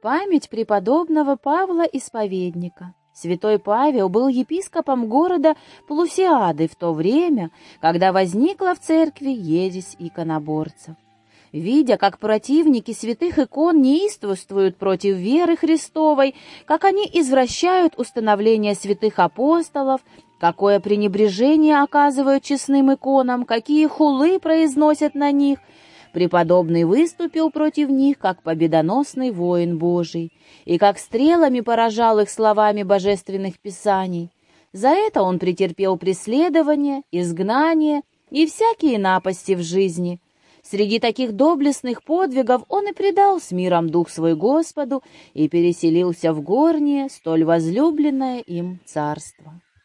Память преподобного Павла Исповедника. Святой Павел был епископом города Плусиады в то время, когда возникла в церкви ересь иконоборцев. Видя, как противники святых икон неистовствуют против веры Христовой, как они извращают установление святых апостолов, какое пренебрежение оказывают честным иконам, какие хулы произносят на них, преподобный выступил против них, как победоносный воин Божий, и как стрелами поражал их словами божественных писаний. За это он претерпел преследование, изгнание и всякие напасти в жизни — Среди таких доблестных подвигов он и предал с миром дух свой Господу и переселился в горнее, столь возлюбленное им царство.